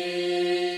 Deus.